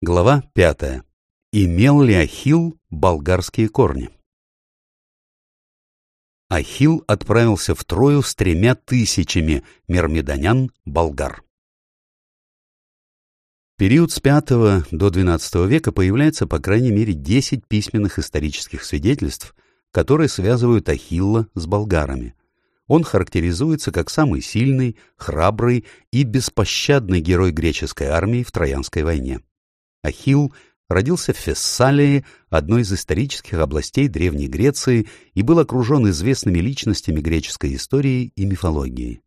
Глава пятая. Имел ли Ахилл болгарские корни? Ахилл отправился в Трою с тремя тысячами мирмидонян-болгар. период с V до XII века появляется по крайней мере 10 письменных исторических свидетельств, которые связывают Ахилла с болгарами. Он характеризуется как самый сильный, храбрый и беспощадный герой греческой армии в Троянской войне. Ахилл родился в Фессалии, одной из исторических областей Древней Греции, и был окружен известными личностями греческой истории и мифологии.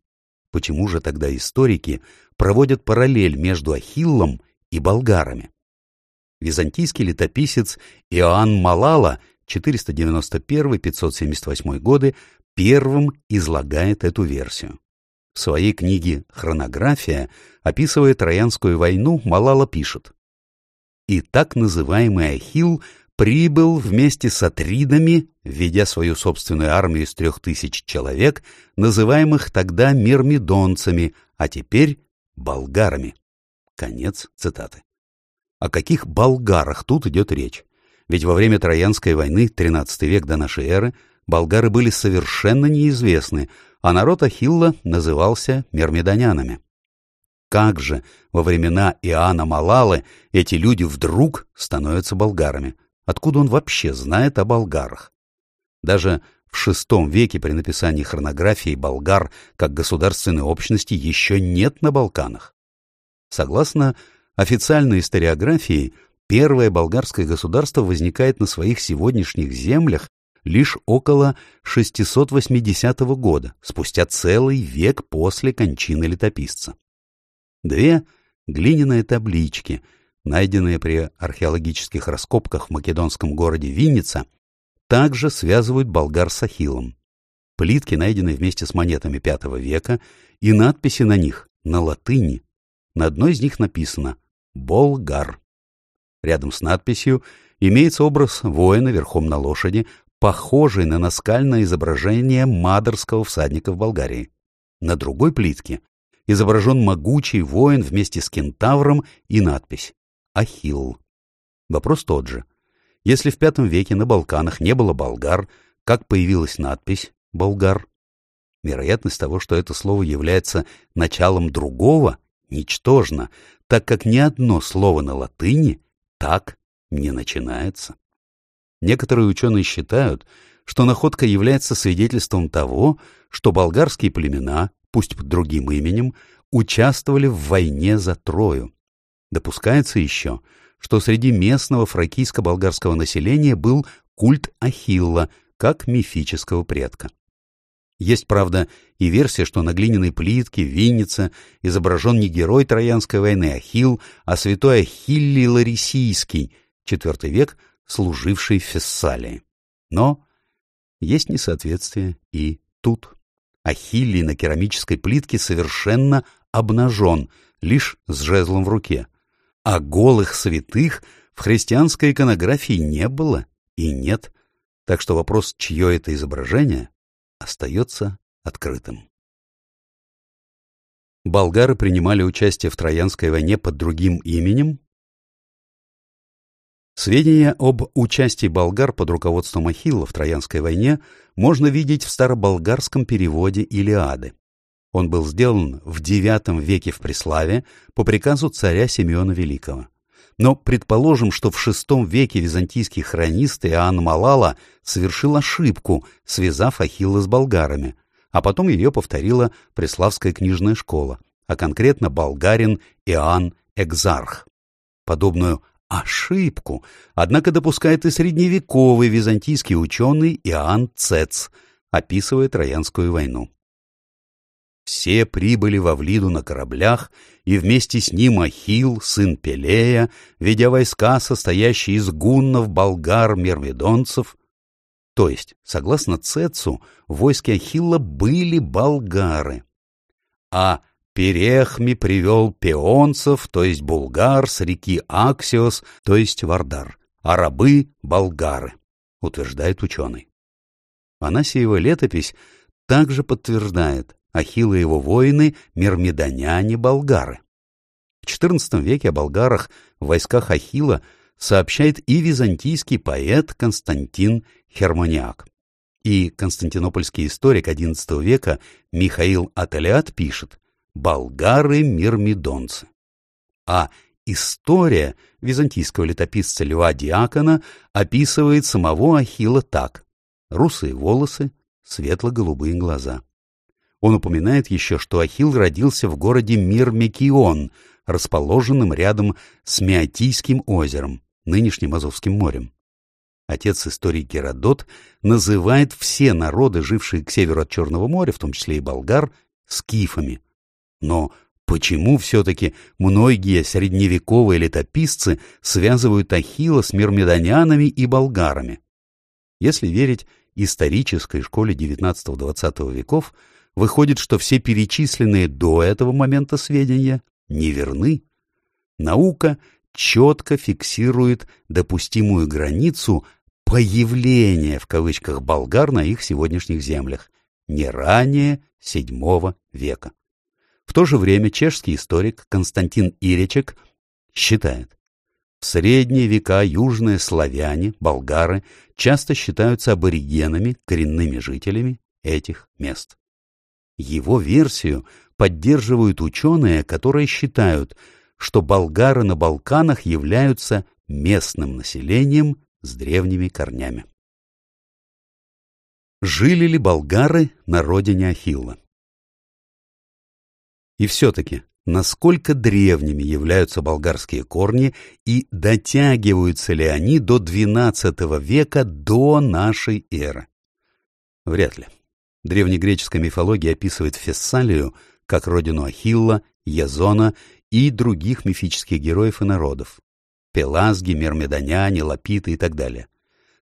Почему же тогда историки проводят параллель между Ахиллом и болгарами? Византийский летописец Иоанн Малала 491-578 годы первым излагает эту версию. В своей книге «Хронография», описывая Троянскую войну, Малала пишет и так называемый Ахилл прибыл вместе с атридами, ведя свою собственную армию из трех тысяч человек, называемых тогда мирмидонцами, а теперь болгарами. Конец цитаты. О каких болгарах тут идет речь? Ведь во время Троянской войны, 13 век до нашей эры, болгары были совершенно неизвестны, а народ Ахилла назывался мирмидонянами. Как же во времена Иоанна Малалы эти люди вдруг становятся болгарами? Откуда он вообще знает о болгарах? Даже в VI веке при написании хронографии болгар как государственной общности еще нет на Балканах. Согласно официальной историографии, первое болгарское государство возникает на своих сегодняшних землях лишь около 680 года, спустя целый век после кончины летописца. Две глиняные таблички, найденные при археологических раскопках в македонском городе Винница, также связывают болгар с Ахиллом. Плитки найдены вместе с монетами V века, и надписи на них на латыни. На одной из них написано «Болгар». Рядом с надписью имеется образ воина верхом на лошади, похожий на наскальное изображение мадерского всадника в Болгарии. На другой плитке изображен могучий воин вместе с кентавром и надпись «Ахилл». Вопрос тот же. Если в V веке на Балканах не было болгар, как появилась надпись «болгар»? Вероятность того, что это слово является началом другого, ничтожна, так как ни одно слово на латыни так не начинается. Некоторые ученые считают, что находка является свидетельством того, что болгарские племена пусть под другим именем, участвовали в войне за Трою. Допускается еще, что среди местного фракийско-болгарского населения был культ Ахилла, как мифического предка. Есть, правда, и версия, что на глиняной плитке в Виннице изображен не герой Троянской войны Ахилл, а святой Ахиллий Ларисийский, IV век, служивший в Фессалии. Но есть несоответствие и тут. Ахиллий на керамической плитке совершенно обнажен, лишь с жезлом в руке. А голых святых в христианской иконографии не было и нет, так что вопрос, чье это изображение, остается открытым. Болгары принимали участие в Троянской войне под другим именем Сведения об участии болгар под руководством Ахилла в Троянской войне можно видеть в староболгарском переводе Илиады. Он был сделан в IX веке в Преславе по приказу царя Симеона Великого. Но предположим, что в VI веке византийский хронист Иоанн Малала совершил ошибку, связав Ахилла с болгарами, а потом ее повторила Преславская книжная школа, а конкретно болгарин Иоанн Экзарх. Подобную ошибку, однако допускает и средневековый византийский ученый Иоанн Цец, описывая Троянскую войну. Все прибыли во Влиду на кораблях, и вместе с ним Ахилл, сын Пелея, ведя войска, состоящие из гуннов, болгар, мермидонцев. То есть, согласно Цецу, в войске Ахилла были болгары. А Перехми привел пеонцев, то есть булгар, с реки Аксиос, то есть Вардар, а рабы — болгары, утверждает ученый. Панасиева летопись также подтверждает, Ахилл его воины — мирмидоняне-болгары. В XIV веке о болгарах в войсках Ахилла сообщает и византийский поэт Константин Хермониак. И константинопольский историк XI века Михаил Ателиат пишет «болгары мирмидонцы». А история византийского летописца Льва Диакона описывает самого Ахилла так русые волосы, светло-голубые глаза. Он упоминает еще, что Ахилл родился в городе Мирмекион, расположенном рядом с Меотийским озером, нынешним Азовским морем. Отец истории Геродот называет все народы, жившие к северу от Черного моря, в том числе и болгар, скифами. Но почему все-таки многие средневековые летописцы связывают Ахилла с мирмедонянами и болгарами? Если верить исторической школе XIX-XX веков, выходит, что все перечисленные до этого момента сведения неверны. Наука четко фиксирует допустимую границу появления в кавычках болгар на их сегодняшних землях не ранее VII века. В то же время чешский историк Константин Иречек считает, в средние века южные славяне, болгары, часто считаются аборигенами, коренными жителями этих мест. Его версию поддерживают ученые, которые считают, что болгары на Балканах являются местным населением с древними корнями. Жили ли болгары на родине Ахилла? И все-таки, насколько древними являются болгарские корни и дотягиваются ли они до XII века до нашей эры? Вряд ли. Древнегреческая мифология описывает Фессалию как родину Ахилла, Язона и других мифических героев и народов. Пелазги, Мирмедоняне, Лапиты и так далее.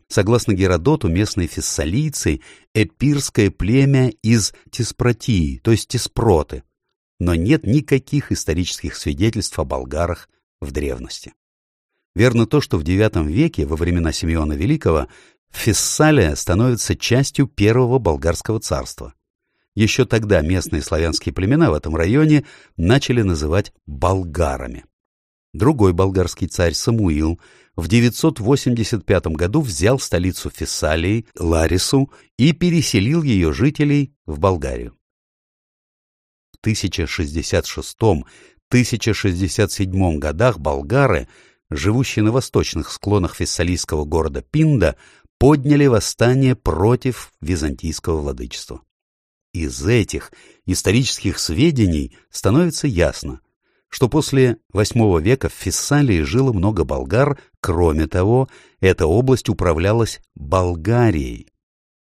Согласно Геродоту, местные фессалийцы — эпирское племя из Тиспротии, то есть Тиспроты, но нет никаких исторических свидетельств о болгарах в древности. Верно то, что в IX веке, во времена Симеона Великого, Фессалия становится частью первого болгарского царства. Еще тогда местные славянские племена в этом районе начали называть болгарами. Другой болгарский царь Самуил в 985 году взял столицу Фессалии, Ларису, и переселил ее жителей в Болгарию. 1066-1067 годах болгары, живущие на восточных склонах фессалийского города Пинда, подняли восстание против византийского владычества. Из этих исторических сведений становится ясно, что после VIII века в Фессалии жило много болгар, кроме того, эта область управлялась Болгарией,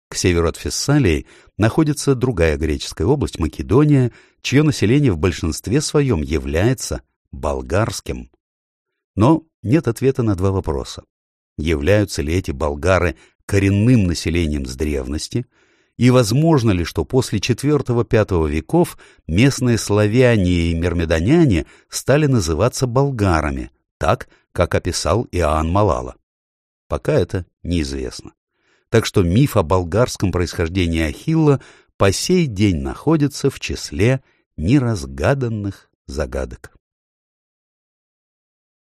к северу от Фессалии находится другая греческая область Македония, чье население в большинстве своем является болгарским. Но нет ответа на два вопроса. Являются ли эти болгары коренным населением с древности, и возможно ли, что после IV-V веков местные славяне и мирмедоняне стали называться болгарами, так, как описал Иоанн Малала? Пока это неизвестно так что миф о болгарском происхождении Ахилла по сей день находится в числе неразгаданных загадок.